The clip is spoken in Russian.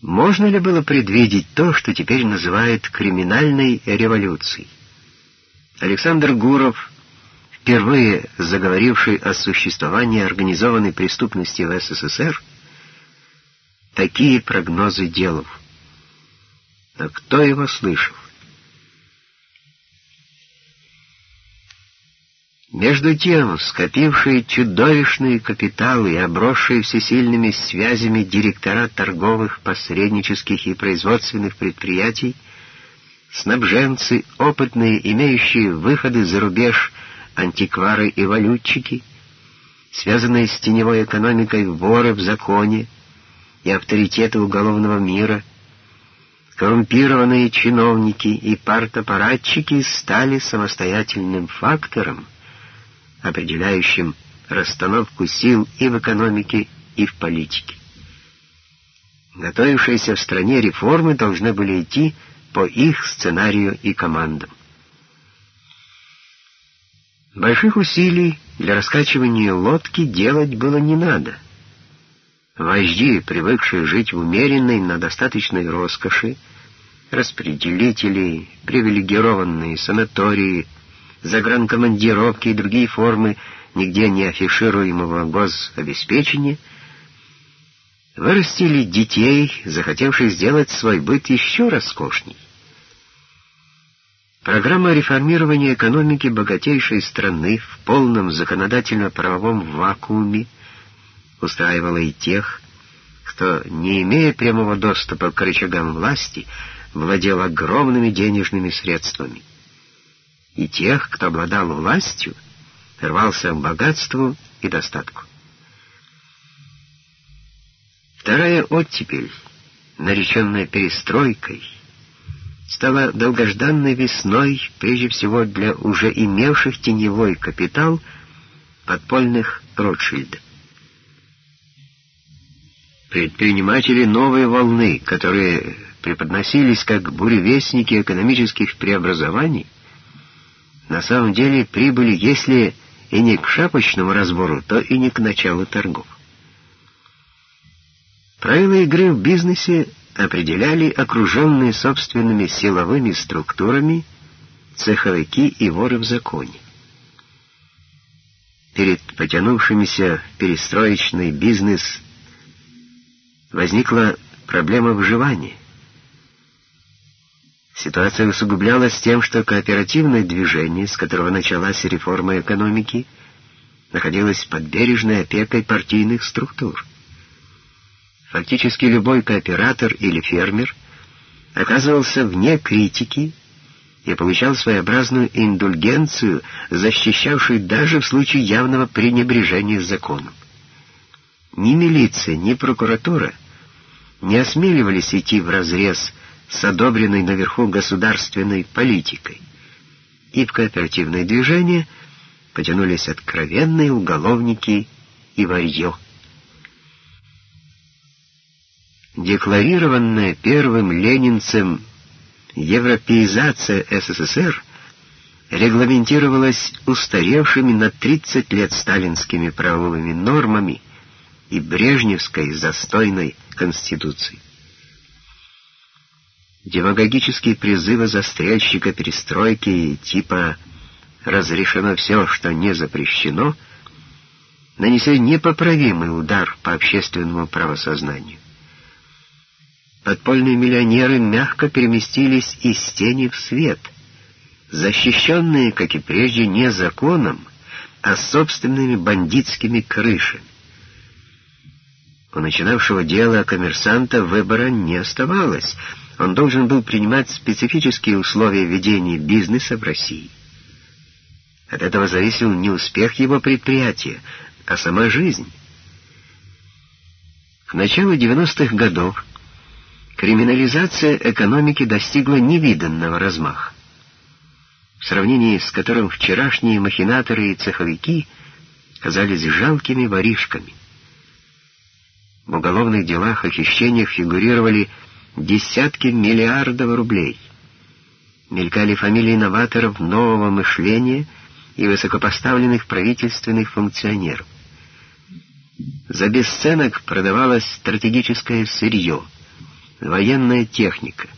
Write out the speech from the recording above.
Можно ли было предвидеть то, что теперь называют криминальной революцией? Александр Гуров, впервые заговоривший о существовании организованной преступности в СССР, такие прогнозы делал. Но кто его слышал? Между тем, скопившие чудовищные капиталы и обросшие всесильными связями директора торговых, посреднических и производственных предприятий, снабженцы, опытные, имеющие выходы за рубеж, антиквары и валютчики, связанные с теневой экономикой воры в законе и авторитеты уголовного мира, коррумпированные чиновники и партапаратчики стали самостоятельным фактором, определяющим расстановку сил и в экономике, и в политике. Готовившиеся в стране реформы должны были идти по их сценарию и командам. Больших усилий для раскачивания лодки делать было не надо. Вожди, привыкшие жить в умеренной, но достаточной роскоши, распределители, привилегированные санатории — загранкомандировки и другие формы нигде не афишируемого гособеспечения, вырастили детей, захотевших сделать свой быт еще роскошней. Программа реформирования экономики богатейшей страны в полном законодательно-правовом вакууме устраивала и тех, кто, не имея прямого доступа к рычагам власти, владел огромными денежными средствами и тех, кто обладал властью, рвался к богатству и достатку. Вторая оттепель, нареченная перестройкой, стала долгожданной весной прежде всего для уже имевших теневой капитал подпольных Ротшильдов. Предприниматели новой волны, которые преподносились как буревестники экономических преобразований, на самом деле прибыли, если и не к шапочному разбору, то и не к началу торгов. Правила игры в бизнесе определяли окруженные собственными силовыми структурами цеховики и воры в законе. Перед потянувшимися в перестроечный бизнес возникла проблема выживания — Ситуация усугублялась тем, что кооперативное движение, с которого началась реформа экономики, находилось под бережной опекой партийных структур. Фактически любой кооператор или фермер оказывался вне критики и получал своеобразную индульгенцию, защищавшую даже в случае явного пренебрежения законом. Ни милиция, ни прокуратура не осмеливались идти вразрез с одобренной наверху государственной политикой, и в кооперативное движение потянулись откровенные уголовники и варьё. Декларированная первым ленинцем европеизация СССР регламентировалась устаревшими на 30 лет сталинскими правовыми нормами и брежневской застойной конституцией. Демагогические призывы застрельщика перестройки типа «разрешено все, что не запрещено» нанесли непоправимый удар по общественному правосознанию. Подпольные миллионеры мягко переместились из тени в свет, защищенные, как и прежде, не законом, а собственными бандитскими крышами. У начинавшего дело коммерсанта выбора не оставалось — он должен был принимать специфические условия ведения бизнеса в России. От этого зависел не успех его предприятия, а сама жизнь. К началу 90-х годов криминализация экономики достигла невиданного размаха, в сравнении с которым вчерашние махинаторы и цеховики казались жалкими воришками. В уголовных делах о хищениях фигурировали десятки миллиардов рублей. Мелькали фамилии новаторов нового мышления и высокопоставленных правительственных функционеров. За бесценок продавалось стратегическое сырье, военная техника —